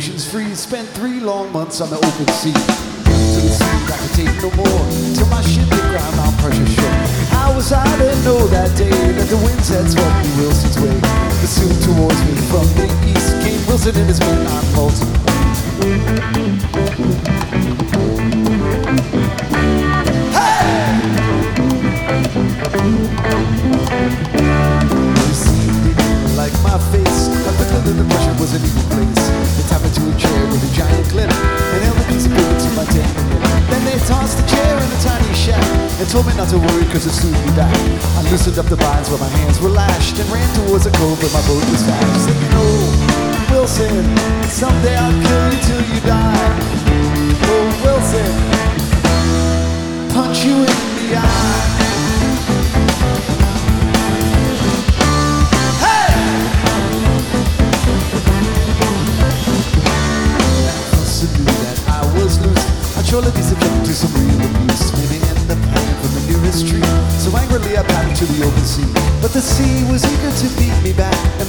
Spent three long months on the open sea. To the sea I could no more. Till my ship hit ground on pressure shore. How was I to know that day that the winds had swept me Wilson's way? But soon towards me from the east came Wilson and his men on Fulton. Loosened up the vines where my hands were lashed and ran towards a cove where my boat was fast. Said, you know, Wilson, someday I'll kill you till you die. Oh, Wilson, punch you in the eye.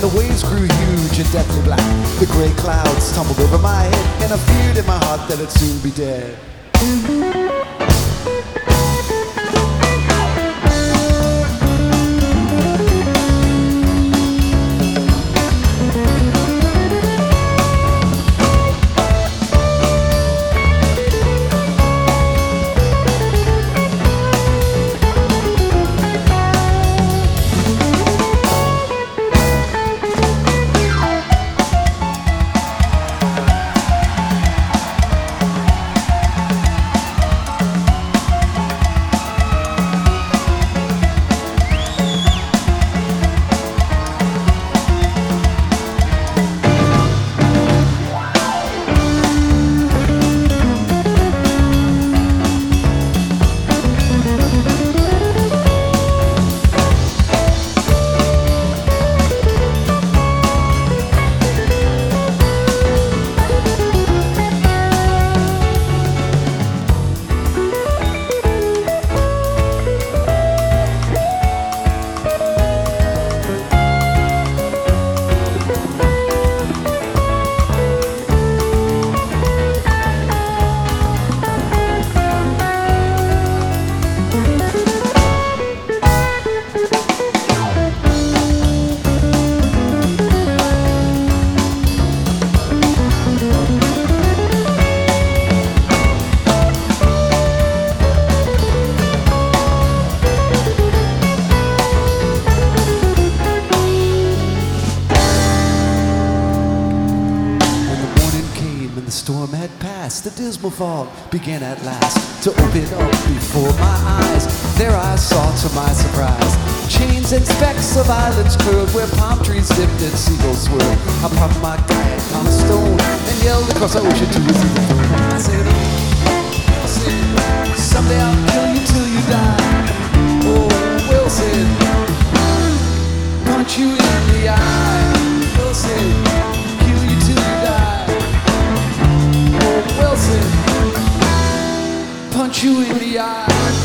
The waves grew huge and deathly black. The grey clouds tumbled over my head, and I feared in my heart that I'd soon be dead. Dismal fog began at last to open up before my eyes. There I saw, to my surprise, chains and specks of islands curved where palm trees dipped and seagulls swirled. I popped my kayak on a stone and yelled across the ocean to his I said, oh, Wilson, someday I'll kill you till you die. Oh, Wilson, punch you in the eye. Wilson, punch you in the eye.